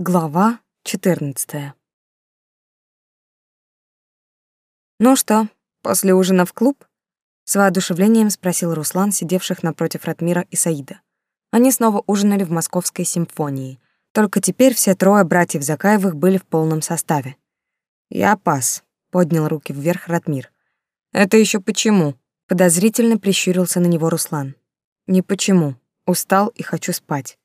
Глава 14. Ну что, после ужина в клуб? С воодушевлением спросил Руслан, сидевших напротив Ратмира и Саида. Они снова ужинали в Московской симфонии. Только теперь все трое братьев Закаевых были в полном составе. Я пас, поднял руки вверх Ратмир. Это еще почему? Подозрительно прищурился на него Руслан. Не почему. Устал и хочу спать.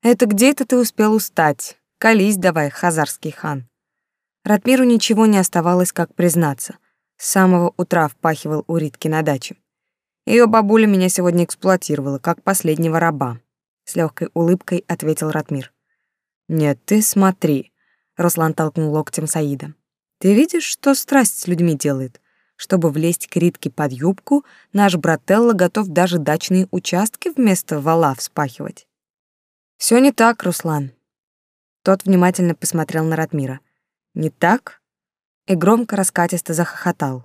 Это где это ты успел устать? Колись давай, хазарский хан. Ратмиру ничего не оставалось, как признаться. С самого утра впахивал у Ритки на даче. Ее бабуля меня сегодня эксплуатировала, как последнего раба. С легкой улыбкой ответил Ратмир. «Нет, ты смотри», — Руслан толкнул локтем Саида. «Ты видишь, что страсть с людьми делает? Чтобы влезть к Ритке под юбку, наш брателло готов даже дачные участки вместо вала вспахивать». Все не так, Руслан. Тот внимательно посмотрел на Ратмира. «Не так?» И громко раскатисто захохотал.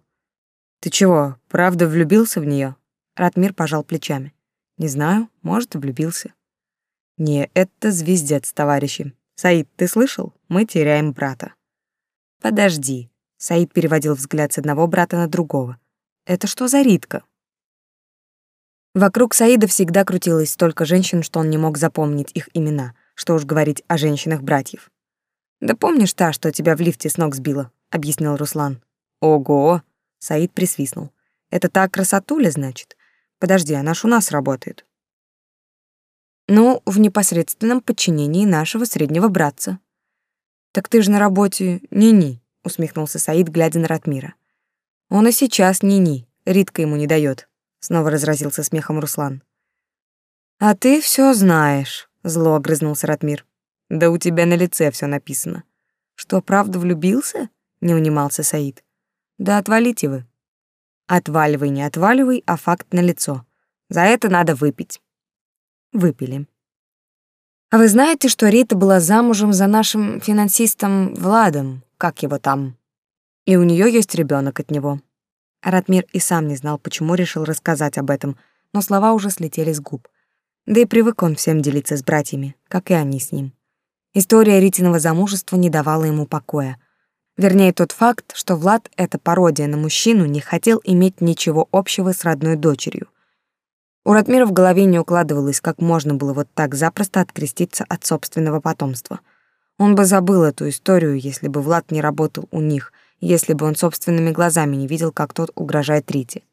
«Ты чего, правда влюбился в нее? Ратмир пожал плечами. «Не знаю, может, и влюбился». «Не, это звездец, товарищи. Саид, ты слышал? Мы теряем брата». «Подожди». Саид переводил взгляд с одного брата на другого. «Это что за Ритка?» Вокруг Саида всегда крутилось столько женщин, что он не мог запомнить их имена — что уж говорить о женщинах-братьев. «Да помнишь та, что тебя в лифте с ног сбила?» — объяснил Руслан. «Ого!» — Саид присвистнул. «Это та красотуля, значит? Подожди, она ж у нас работает». «Ну, в непосредственном подчинении нашего среднего братца». «Так ты же на работе ни-ни», — усмехнулся Саид, глядя на Ратмира. «Он и сейчас ни-ни, Ритка ему не дает», — снова разразился смехом Руслан. «А ты все знаешь», Зло огрызнулся Ратмир. Да у тебя на лице все написано. Что, правда влюбился? Не унимался Саид. Да отвалите вы. Отваливай, не отваливай, а факт на лицо. За это надо выпить. Выпили. А вы знаете, что Рита была замужем за нашим финансистом Владом, как его там? И у нее есть ребенок от него. Ратмир и сам не знал, почему решил рассказать об этом, но слова уже слетели с губ. Да и привык он всем делиться с братьями, как и они с ним. История Ритиного замужества не давала ему покоя. Вернее, тот факт, что Влад, эта пародия на мужчину, не хотел иметь ничего общего с родной дочерью. У Ратмира в голове не укладывалось, как можно было вот так запросто откреститься от собственного потомства. Он бы забыл эту историю, если бы Влад не работал у них, если бы он собственными глазами не видел, как тот угрожает Рите.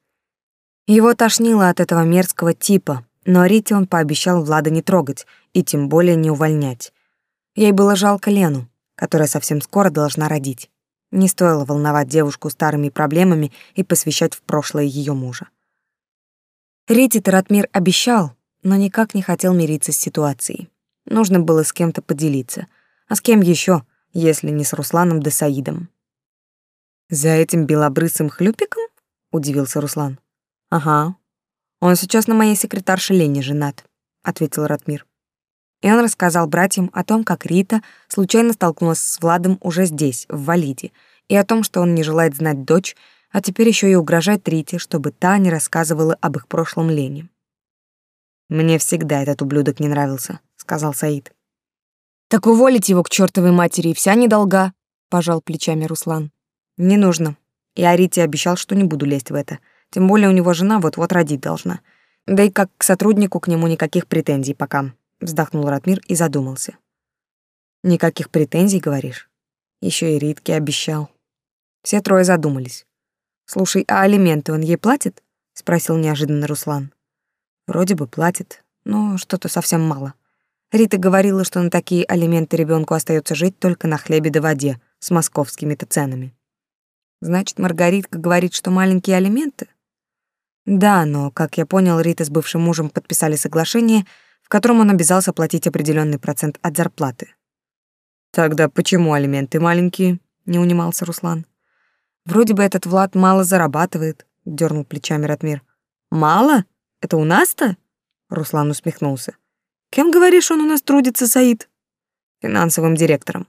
Его тошнило от этого мерзкого типа, но Рите он пообещал Влада не трогать и тем более не увольнять. Ей было жалко Лену, которая совсем скоро должна родить. Не стоило волновать девушку старыми проблемами и посвящать в прошлое ее мужа. Рите Таратмир обещал, но никак не хотел мириться с ситуацией. Нужно было с кем-то поделиться. А с кем еще, если не с Русланом да Саидом? «За этим белобрысым хлюпиком?» — удивился Руслан. «Ага, он сейчас на моей секретарше Лене женат, ответил Ратмир. И он рассказал братьям о том, как Рита случайно столкнулась с Владом уже здесь, в Валиде, и о том, что он не желает знать дочь, а теперь еще и угрожает Рите, чтобы та не рассказывала об их прошлом Лене. «Мне всегда этот ублюдок не нравился», — сказал Саид. «Так уволить его к чертовой матери и вся недолга», — пожал плечами Руслан. «Не нужно. Я Рите обещал, что не буду лезть в это. Тем более у него жена вот-вот родить должна. Да и как к сотруднику к нему никаких претензий пока. Вздохнул Ратмир и задумался. Никаких претензий, говоришь? Еще и Ритке обещал. Все трое задумались. Слушай, а алименты он ей платит? спросил неожиданно Руслан. Вроде бы платит, но что-то совсем мало. Рита говорила, что на такие алименты ребенку остается жить только на хлебе да воде с московскими-то ценами. Значит, Маргаритка говорит, что маленькие алименты? Да, но, как я понял, Рита с бывшим мужем подписали соглашение, в котором он обязался платить определенный процент от зарплаты. Тогда почему алименты маленькие? не унимался Руслан. Вроде бы этот Влад мало зарабатывает, дернул плечами Ратмир. Мало? Это у нас-то? Руслан усмехнулся. Кем говоришь, он у нас трудится, Саид? Финансовым директором.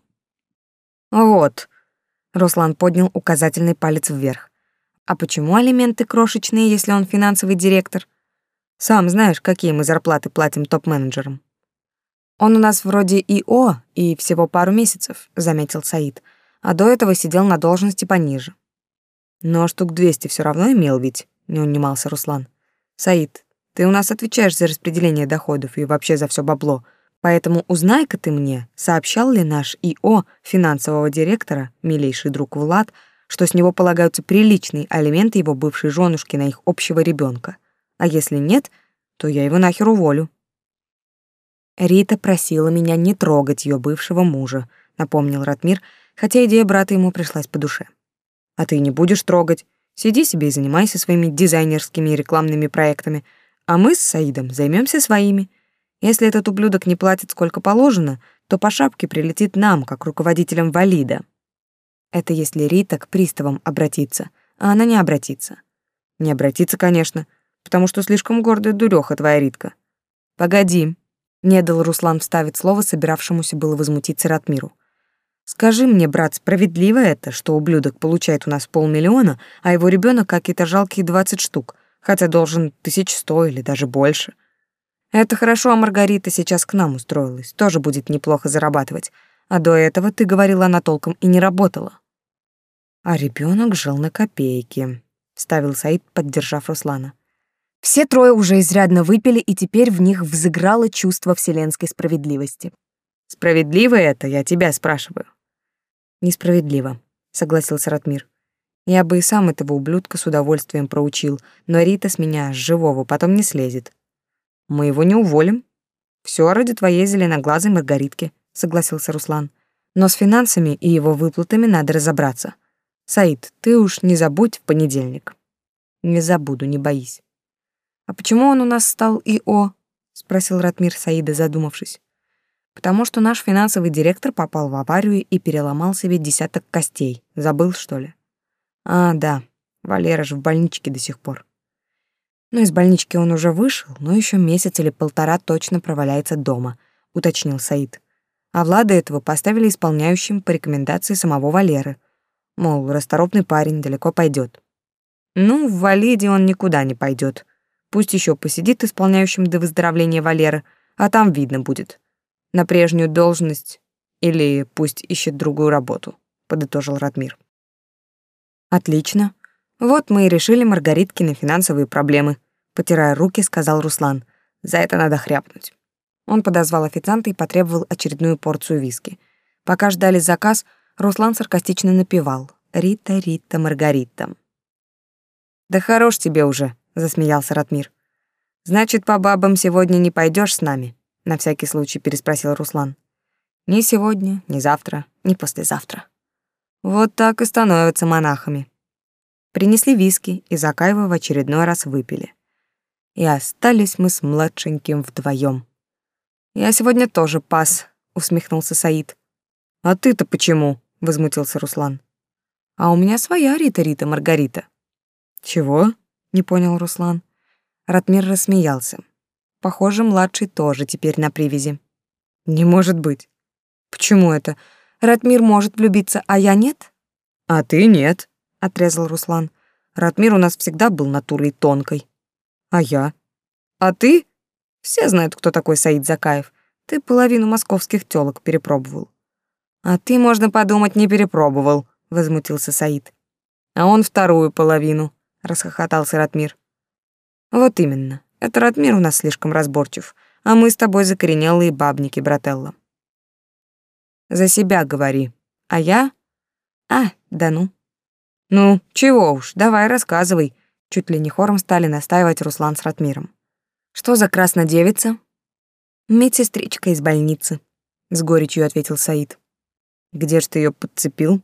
Вот. Руслан поднял указательный палец вверх. А почему алименты крошечные, если он финансовый директор? Сам знаешь, какие мы зарплаты платим топ-менеджерам. Он у нас вроде ИО и всего пару месяцев, заметил Саид, а до этого сидел на должности пониже. Но штук двести все равно имел ведь, не унимался Руслан. Саид, ты у нас отвечаешь за распределение доходов и вообще за все бабло. Поэтому узнай-ка ты мне, сообщал ли наш ИО финансового директора, милейший друг Влад, что с него полагаются приличные алименты его бывшей женушки на их общего ребенка. А если нет, то я его нахер уволю. Рита просила меня не трогать ее бывшего мужа, напомнил Ратмир, хотя идея брата ему пришлась по душе. А ты не будешь трогать. Сиди себе и занимайся своими дизайнерскими и рекламными проектами, а мы с Саидом займемся своими. Если этот ублюдок не платит сколько положено, то по шапке прилетит нам, как руководителям валида. Это если Рита к приставам обратится, а она не обратится. Не обратится, конечно, потому что слишком гордая дуреха твоя Ритка. Погоди, не дал Руслан вставить слово собиравшемуся было возмутиться Ратмиру. Скажи мне, брат, справедливо это, что ублюдок получает у нас полмиллиона, а его ребенок какие-то жалкие двадцать штук, хотя должен тысяч сто или даже больше? Это хорошо, а Маргарита сейчас к нам устроилась, тоже будет неплохо зарабатывать. А до этого, ты говорила, она толком и не работала. А ребенок жил на копейки, вставил Саид, поддержав Руслана. Все трое уже изрядно выпили, и теперь в них взыграло чувство вселенской справедливости. Справедливо это, я тебя спрашиваю. Несправедливо, согласился Ратмир. Я бы и сам этого ублюдка с удовольствием проучил, но Рита с меня живого потом не слезет. Мы его не уволим. Все ради твоей зеленоглазой Маргаритки, согласился Руслан. Но с финансами и его выплатами надо разобраться. Саид, ты уж не забудь в понедельник. Не забуду, не боись. А почему он у нас стал ИО? спросил Ратмир Саида, задумавшись. Потому что наш финансовый директор попал в аварию и переломал себе десяток костей. Забыл, что ли? А, да. Валера же в больничке до сих пор. Но из больнички он уже вышел, но еще месяц или полтора точно проваляется дома, уточнил Саид. А Влада этого поставили исполняющим по рекомендации самого Валеры. Мол, расторопный парень далеко пойдет. Ну, в Валиде он никуда не пойдет. Пусть еще посидит исполняющим до выздоровления Валеры, а там видно будет. На прежнюю должность или пусть ищет другую работу, подытожил Радмир. Отлично. Вот мы и решили Маргариткины финансовые проблемы, потирая руки, сказал Руслан. За это надо хряпнуть. Он подозвал официанта и потребовал очередную порцию виски. Пока ждали заказ, Руслан саркастично напевал: "Рита, Рита, Маргарита". Да хорош тебе уже, засмеялся Ратмир. Значит, по бабам сегодня не пойдешь с нами? На всякий случай переспросил Руслан. Ни сегодня, ни завтра, ни послезавтра. Вот так и становятся монахами. Принесли виски, и Закаева в очередной раз выпили. И остались мы с младшеньким вдвоем. «Я сегодня тоже пас», — усмехнулся Саид. «А ты-то почему?» — возмутился Руслан. «А у меня своя Рита-Рита Маргарита». «Чего?» — не понял Руслан. Ратмир рассмеялся. Похоже, младший тоже теперь на привязи. «Не может быть». «Почему это? Ратмир может влюбиться, а я нет?» «А ты нет», — отрезал Руслан. «Ратмир у нас всегда был натурой тонкой». А я? А ты? Все знают, кто такой Саид Закаев. Ты половину московских тёлок перепробовал. А ты, можно подумать, не перепробовал, возмутился Саид. А он вторую половину, расхохотался Ратмир. Вот именно. Это Ратмир у нас слишком разборчив, а мы с тобой закоренелые бабники, брателла. За себя говори. А я? А, да ну. Ну, чего уж, давай рассказывай, Чуть ли не хором стали настаивать Руслан с Ратмиром. «Что за краснодевица?» «Медсестричка из больницы», — с горечью ответил Саид. «Где ж ты ее подцепил?»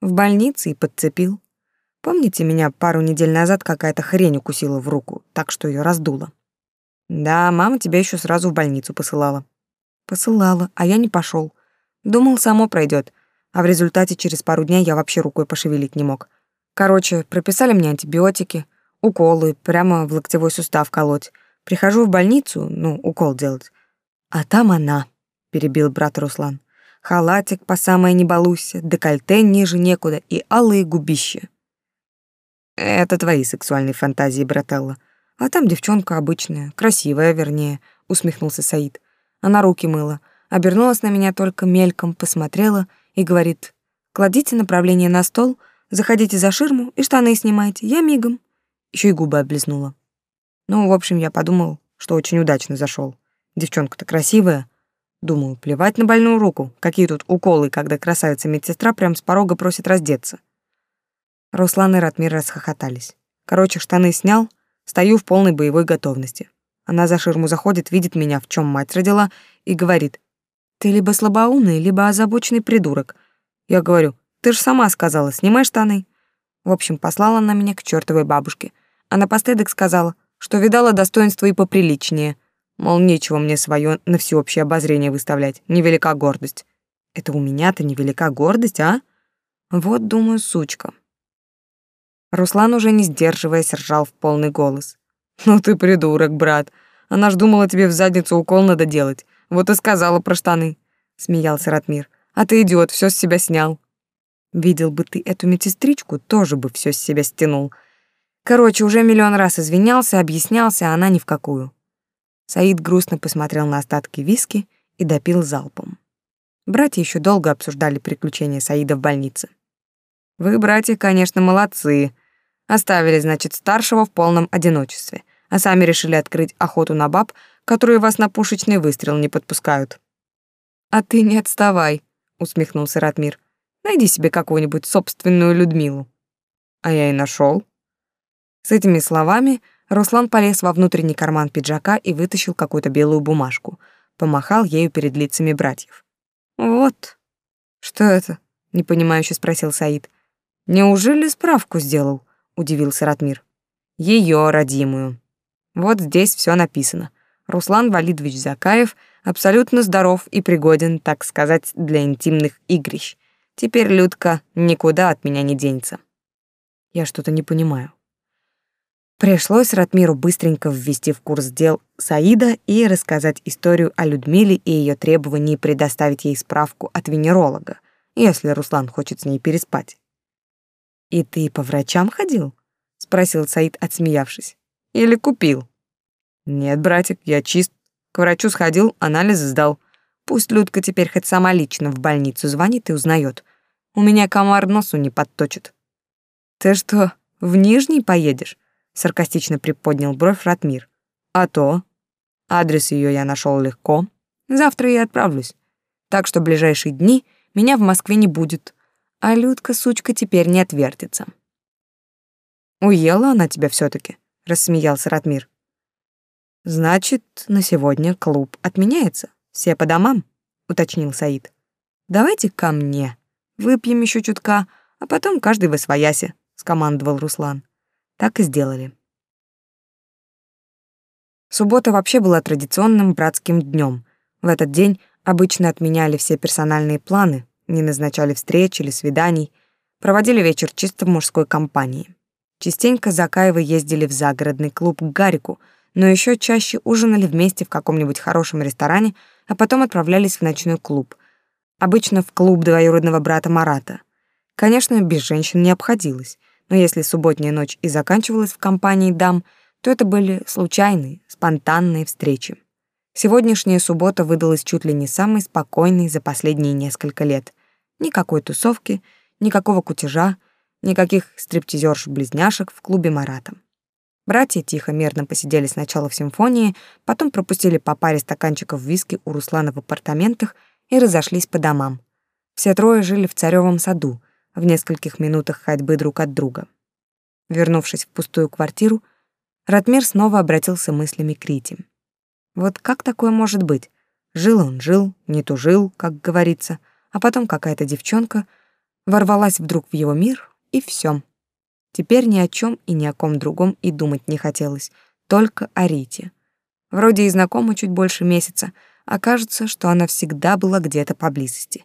«В больнице и подцепил. Помните, меня пару недель назад какая-то хрень укусила в руку, так что ее раздуло?» «Да, мама тебя еще сразу в больницу посылала». «Посылала, а я не пошел. Думал, само пройдет, а в результате через пару дней я вообще рукой пошевелить не мог. Короче, прописали мне антибиотики, уколы, прямо в локтевой сустав колоть. Прихожу в больницу, ну, укол делать. А там она, перебил брат Руслан. Халатик по самое не балуйся, декольте ниже некуда и алые губища. Это твои сексуальные фантазии, брателла. А там девчонка обычная, красивая, вернее, усмехнулся Саид. Она руки мыла, обернулась на меня только мельком, посмотрела и говорит, «Кладите направление на стол, заходите за ширму и штаны снимайте, я мигом». Еще и губы облизнула. Ну, в общем, я подумал, что очень удачно зашел. Девчонка-то красивая. Думаю, плевать на больную руку. Какие тут уколы, когда красавица-медсестра прям с порога просит раздеться. Руслан и Ратмир расхохотались. Короче, штаны снял, стою в полной боевой готовности. Она за ширму заходит, видит меня, в чем мать родила, и говорит, «Ты либо слабоумный, либо озабоченный придурок». Я говорю, «Ты же сама сказала, снимай штаны». В общем, послала она меня к чертовой бабушке. А напоследок сказала, что видала достоинство и поприличнее. Мол, нечего мне свое на всеобщее обозрение выставлять, невелика гордость. Это у меня-то невелика гордость, а? Вот, думаю, сучка. Руслан, уже не сдерживаясь, ржал в полный голос. «Ну ты придурок, брат. Она ж думала, тебе в задницу укол надо делать. Вот и сказала про штаны», — смеялся Ратмир. «А ты идиот, все с себя снял». «Видел бы ты эту медсестричку, тоже бы все с себя стянул. Короче, уже миллион раз извинялся, объяснялся, а она ни в какую». Саид грустно посмотрел на остатки виски и допил залпом. Братья еще долго обсуждали приключения Саида в больнице. «Вы, братья, конечно, молодцы», Оставили, значит, старшего в полном одиночестве, а сами решили открыть охоту на баб, которые вас на пушечный выстрел не подпускают. «А ты не отставай», — усмехнулся Ратмир. «Найди себе какую-нибудь собственную Людмилу». А я и нашел. С этими словами Руслан полез во внутренний карман пиджака и вытащил какую-то белую бумажку, помахал ею перед лицами братьев. «Вот». «Что это?» — непонимающе спросил Саид. «Неужели справку сделал?» удивился Ратмир. Ее родимую. Вот здесь все написано. Руслан Валидович Закаев абсолютно здоров и пригоден, так сказать, для интимных игрищ. Теперь Людка никуда от меня не денется. Я что-то не понимаю. Пришлось Ратмиру быстренько ввести в курс дел Саида и рассказать историю о Людмиле и ее требовании предоставить ей справку от венеролога, если Руслан хочет с ней переспать. «И ты по врачам ходил?» — спросил Саид, отсмеявшись. «Или купил?» «Нет, братик, я чист. К врачу сходил, анализы сдал. Пусть Людка теперь хоть сама лично в больницу звонит и узнает. У меня комар носу не подточит». «Ты что, в Нижний поедешь?» — саркастично приподнял бровь Ратмир. «А то. Адрес ее я нашел легко. Завтра я отправлюсь. Так что ближайшие дни меня в Москве не будет, а Людка, сучка, теперь не отвертится. «Уела она тебя все таки рассмеялся Ратмир. «Значит, на сегодня клуб отменяется? Все по домам?» — уточнил Саид. «Давайте ко мне. Выпьем еще чутка, а потом каждый в освоясе», — скомандовал Руслан. Так и сделали. Суббота вообще была традиционным братским днем. В этот день обычно отменяли все персональные планы, не назначали встреч или свиданий, проводили вечер чисто в мужской компании. Частенько Закаевы ездили в загородный клуб к Гарику, но еще чаще ужинали вместе в каком-нибудь хорошем ресторане, а потом отправлялись в ночной клуб. Обычно в клуб двоюродного брата Марата. Конечно, без женщин не обходилось, но если субботняя ночь и заканчивалась в компании дам, то это были случайные, спонтанные встречи. Сегодняшняя суббота выдалась чуть ли не самой спокойной за последние несколько лет. Никакой тусовки, никакого кутежа, никаких стриптизерш-близняшек в клубе Марата. Братья тихо, мерно посидели сначала в симфонии, потом пропустили по паре стаканчиков виски у Руслана в апартаментах и разошлись по домам. Все трое жили в Царёвом саду, в нескольких минутах ходьбы друг от друга. Вернувшись в пустую квартиру, Ратмир снова обратился мыслями к Рите. Вот как такое может быть? Жил он, жил, не тужил, как говорится, а потом какая-то девчонка ворвалась вдруг в его мир, и все. Теперь ни о чем и ни о ком другом и думать не хотелось, только о Рите. Вроде и знакомы чуть больше месяца, а кажется, что она всегда была где-то поблизости.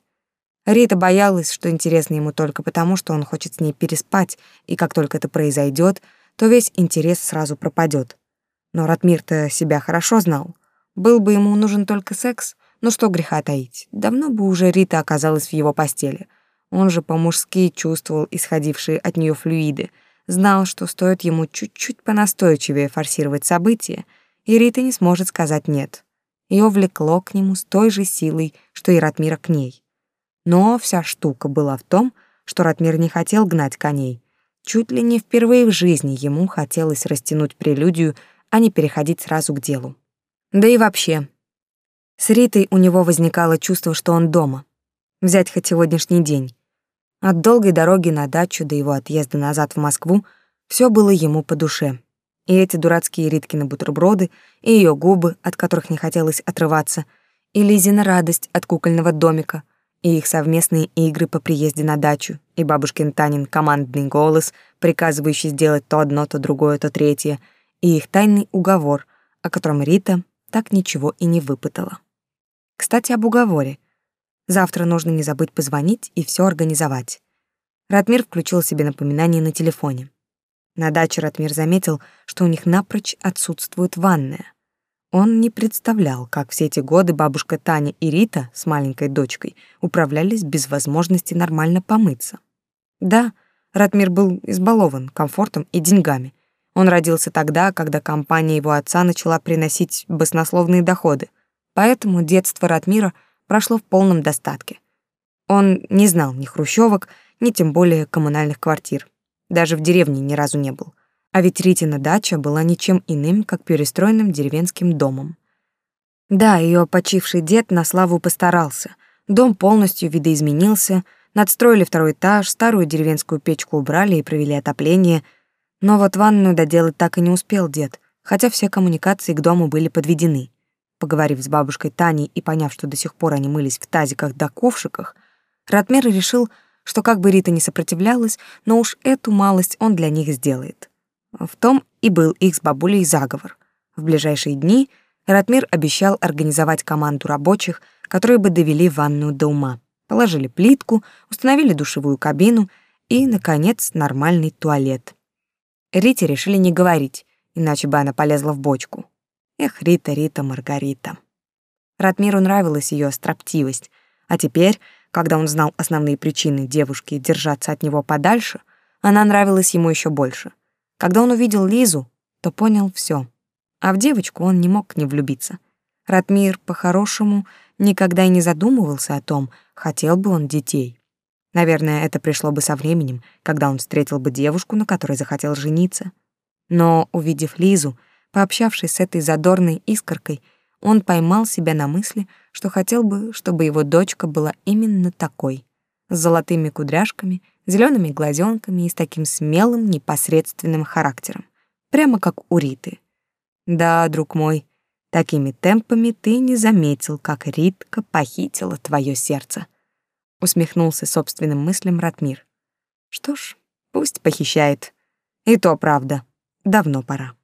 Рита боялась, что интересно ему только потому, что он хочет с ней переспать, и как только это произойдет, то весь интерес сразу пропадет. Но Ратмир-то себя хорошо знал. Был бы ему нужен только секс, ну что греха таить, давно бы уже Рита оказалась в его постели. Он же по-мужски чувствовал исходившие от нее флюиды, знал, что стоит ему чуть-чуть понастойчивее форсировать события, и Рита не сможет сказать «нет». Ее влекло к нему с той же силой, что и Ратмира к ней. Но вся штука была в том, что Ратмир не хотел гнать коней. Чуть ли не впервые в жизни ему хотелось растянуть прелюдию, а не переходить сразу к делу. Да и вообще, с Ритой у него возникало чувство, что он дома. Взять хоть сегодняшний день. От долгой дороги на дачу до его отъезда назад в Москву все было ему по душе. И эти дурацкие Риткины бутерброды, и ее губы, от которых не хотелось отрываться, и Лизина радость от кукольного домика, и их совместные игры по приезде на дачу, и бабушкин Танин командный голос, приказывающий сделать то одно, то другое, то третье, и их тайный уговор, о котором Рита так ничего и не выпытала. Кстати, об уговоре. Завтра нужно не забыть позвонить и все организовать. Ратмир включил себе напоминание на телефоне. На даче Ратмир заметил, что у них напрочь отсутствует ванная. Он не представлял, как все эти годы бабушка Таня и Рита с маленькой дочкой управлялись без возможности нормально помыться. Да, Ратмир был избалован комфортом и деньгами. Он родился тогда, когда компания его отца начала приносить баснословные доходы, поэтому детство Ратмира прошло в полном достатке. Он не знал ни хрущевок, ни тем более коммунальных квартир. Даже в деревне ни разу не был. А ведь Ритина дача была ничем иным, как перестроенным деревенским домом. Да, ее почивший дед на славу постарался. Дом полностью видоизменился, надстроили второй этаж, старую деревенскую печку убрали и провели отопление. Но вот ванную доделать так и не успел дед, хотя все коммуникации к дому были подведены. Поговорив с бабушкой Таней и поняв, что до сих пор они мылись в тазиках да ковшиках, Ратмир решил, что как бы Рита не сопротивлялась, но уж эту малость он для них сделает. В том и был их с бабулей заговор. В ближайшие дни Ратмир обещал организовать команду рабочих, которые бы довели ванную до ума, положили плитку, установили душевую кабину и, наконец, нормальный туалет. Рите решили не говорить, иначе бы она полезла в бочку. Эх, Рита, Рита, Маргарита. Ратмиру нравилась ее строптивость, а теперь когда он знал основные причины девушки держаться от него подальше, она нравилась ему еще больше. Когда он увидел Лизу, то понял все. А в девочку он не мог не влюбиться. Ратмир, по-хорошему, никогда и не задумывался о том, хотел бы он детей. Наверное, это пришло бы со временем, когда он встретил бы девушку, на которой захотел жениться. Но, увидев Лизу, пообщавшись с этой задорной искоркой, он поймал себя на мысли, что хотел бы, чтобы его дочка была именно такой, с золотыми кудряшками, зелеными глазенками и с таким смелым, непосредственным характером, прямо как у Риты. Да, друг мой, такими темпами ты не заметил, как Ритка похитила твое сердце. Усмехнулся собственным мыслям Ратмир. Что ж, пусть похищает. И то правда. Давно пора.